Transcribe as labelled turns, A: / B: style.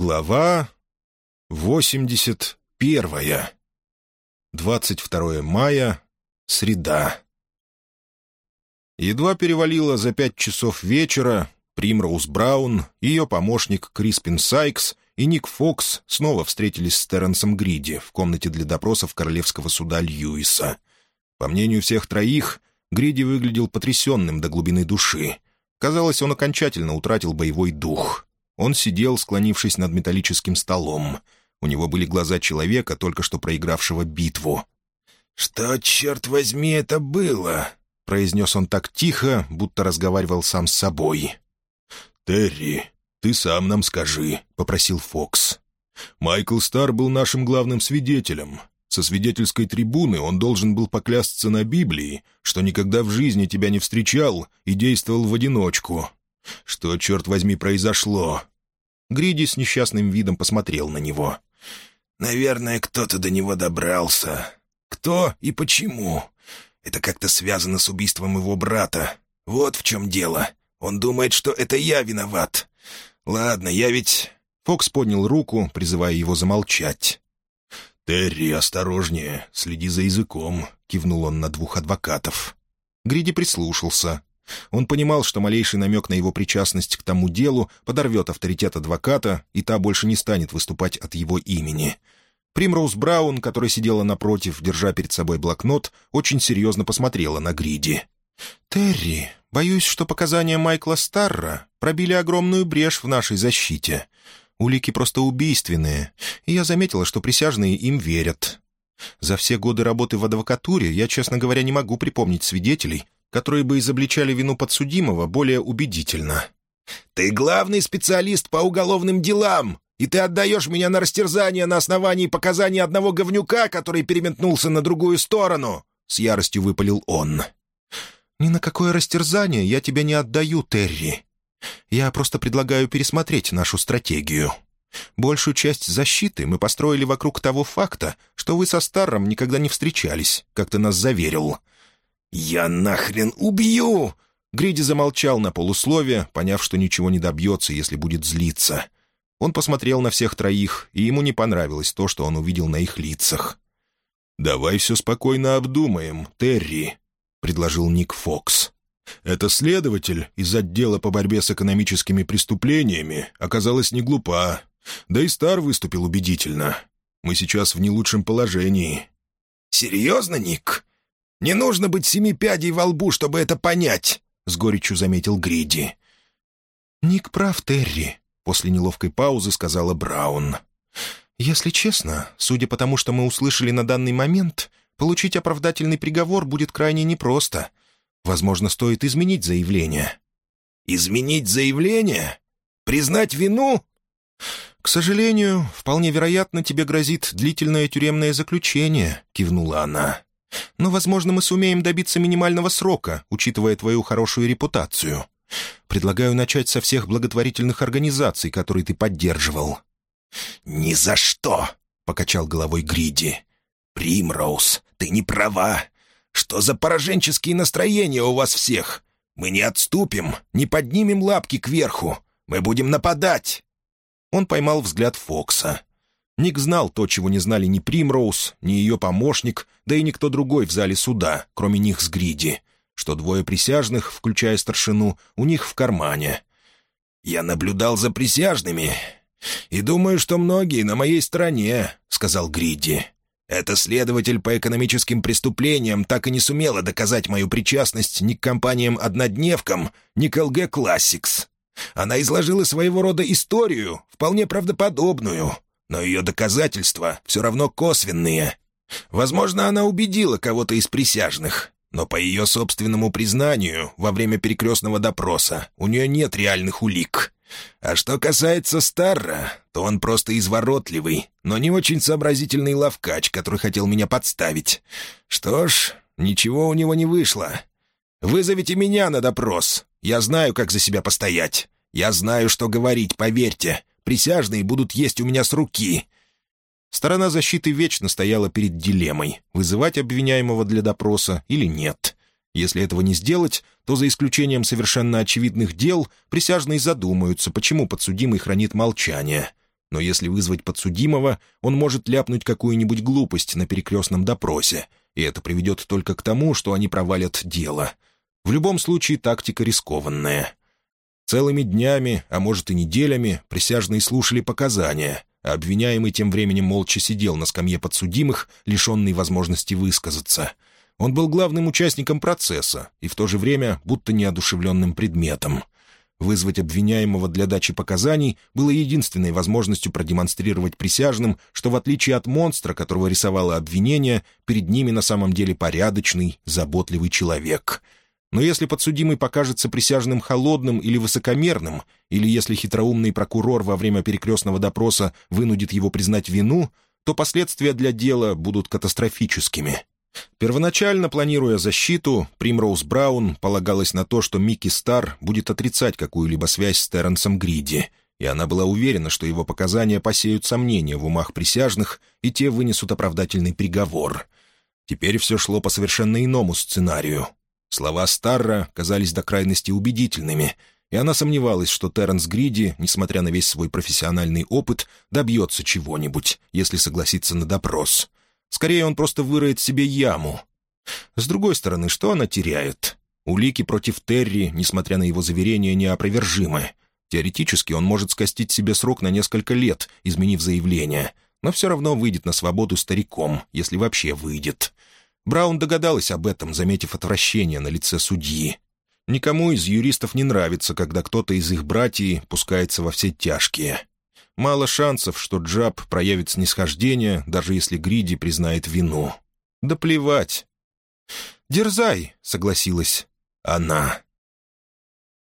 A: Глава 81. 22 мая. Среда. Едва перевалило за пять часов вечера, Примроуз Браун, ее помощник Криспин Сайкс и Ник Фокс снова встретились с Терренсом Гриди в комнате для допросов Королевского суда Льюиса. По мнению всех троих, Гриди выглядел потрясенным до глубины души. Казалось, он окончательно утратил боевой дух — он сидел, склонившись над металлическим столом. У него были глаза человека, только что проигравшего битву.
B: «Что, черт возьми, это было?»
A: — произнес он так тихо, будто разговаривал сам с собой.
C: «Терри, ты сам нам скажи», — попросил Фокс. «Майкл Стар был нашим главным свидетелем. Со свидетельской трибуны он должен был поклясться на Библии, что никогда в жизни тебя не встречал и действовал в одиночку. Что, черт возьми, произошло?
A: Гриди с несчастным видом посмотрел на него.
B: «Наверное, кто-то до него добрался. Кто и почему? Это как-то связано с убийством его брата. Вот в чем дело. Он думает, что это я виноват. Ладно, я ведь...»
A: Фокс поднял руку, призывая его замолчать.
C: «Терри, осторожнее, следи за языком», — кивнул он на двух адвокатов.
A: Гриди прислушался. Он понимал, что малейший намек на его причастность к тому делу подорвет авторитет адвоката, и та больше не станет выступать от его имени. Примроуз Браун, которая сидела напротив, держа перед собой блокнот, очень серьезно посмотрела на Гриди. «Терри, боюсь, что показания Майкла Старра пробили огромную брешь в нашей защите. Улики просто убийственные, и я заметила, что присяжные им верят. За все годы работы в адвокатуре я, честно говоря, не могу припомнить свидетелей, которые бы изобличали вину подсудимого более убедительно.
B: «Ты главный специалист по уголовным делам, и ты отдаешь меня на растерзание на основании показаний одного говнюка, который переметнулся на другую сторону!» — с яростью выпалил он.
A: «Ни на какое растерзание я тебя не отдаю, Терри. Я просто предлагаю пересмотреть нашу стратегию. Большую часть защиты мы построили вокруг того факта, что вы со Старом никогда не встречались, как ты нас заверил.
B: «Я нахрен убью!»
A: Гриди замолчал на полусловие, поняв, что ничего не добьется, если будет злиться. Он посмотрел на всех троих, и ему не понравилось то, что он увидел на их лицах.
C: «Давай все спокойно обдумаем, Терри», — предложил Ник Фокс. «Эта следователь из отдела по борьбе с экономическими преступлениями оказалась не глупа. Да и Стар выступил убедительно. Мы сейчас в не лучшем положении».
B: «Серьезно, Ник? Не нужно быть семи пядей во лбу, чтобы это понять», — с горечью заметил Гриди.
A: «Ник прав, Терри», — после неловкой паузы сказала Браун. «Если честно, судя по тому, что мы услышали на данный момент, получить оправдательный приговор будет крайне непросто. Возможно, стоит изменить заявление».
B: «Изменить заявление? Признать вину?»
A: «К сожалению, вполне вероятно, тебе грозит длительное тюремное заключение», — кивнула она. Но, возможно, мы сумеем добиться минимального срока, учитывая твою хорошую репутацию. Предлагаю начать со всех благотворительных организаций, которые ты поддерживал».
B: «Ни за что!» — покачал головой Гриди. «Примроуз, ты не права. Что за пораженческие настроения у вас всех? Мы не отступим, не поднимем лапки кверху. Мы будем нападать!»
A: Он поймал взгляд Фокса. Ник знал то, чего не знали ни Примроуз, ни ее помощник, да и никто другой в зале суда, кроме них с Гриди, что двое присяжных, включая старшину, у них в кармане.
B: «Я наблюдал за присяжными и думаю, что многие на моей стороне», — сказал Гриди. «Эта следователь по экономическим преступлениям так и не сумела доказать мою причастность ни к компаниям-однодневкам, ни к ЛГ Классикс. Она изложила своего рода историю, вполне правдоподобную, но ее доказательства все равно косвенные. Возможно, она убедила кого-то из присяжных, но по ее собственному признанию, во время перекрестного допроса у нее нет реальных улик. А что касается Старра, то он просто изворотливый, но не очень сообразительный ловкач, который хотел меня подставить. Что ж, ничего у него не вышло. Вызовите меня на допрос. Я знаю, как за себя постоять. Я знаю, что говорить, поверьте. Присяжные будут есть у меня с руки».
A: Сторона защиты вечно стояла перед дилеммой, вызывать обвиняемого для допроса или нет. Если этого не сделать, то за исключением совершенно очевидных дел присяжные задумаются, почему подсудимый хранит молчание. Но если вызвать подсудимого, он может ляпнуть какую-нибудь глупость на перекрестном допросе, и это приведет только к тому, что они провалят дело. В любом случае, тактика рискованная. Целыми днями, а может и неделями, присяжные слушали показания, а обвиняемый тем временем молча сидел на скамье подсудимых, лишенный возможности высказаться. Он был главным участником процесса и в то же время будто неодушевленным предметом. Вызвать обвиняемого для дачи показаний было единственной возможностью продемонстрировать присяжным, что в отличие от монстра, которого рисовало обвинение, перед ними на самом деле порядочный, заботливый человек — но если подсудимый покажется присяжным холодным или высокомерным, или если хитроумный прокурор во время перекрестного допроса вынудит его признать вину, то последствия для дела будут катастрофическими. Первоначально, планируя защиту, Примроуз Браун полагалась на то, что Микки Стар будет отрицать какую-либо связь с Терренсом Гриди, и она была уверена, что его показания посеют сомнения в умах присяжных, и те вынесут оправдательный приговор. Теперь все шло по совершенно иному сценарию — Слова Старра казались до крайности убедительными, и она сомневалась, что Терренс Гриди, несмотря на весь свой профессиональный опыт, добьется чего-нибудь, если согласится на допрос. Скорее, он просто выроет себе яму. С другой стороны, что она теряет? Улики против Терри, несмотря на его заверения, неопровержимы. Теоретически он может скостить себе срок на несколько лет, изменив заявление, но все равно выйдет на свободу стариком, если вообще выйдет. Браун догадалась об этом, заметив отвращение на лице судьи. Никому из юристов не нравится, когда кто-то из их братьев пускается во все тяжкие. Мало шансов, что Джаб проявит снисхождение, даже если Гриди признает вину. Да плевать. «Дерзай», — согласилась она.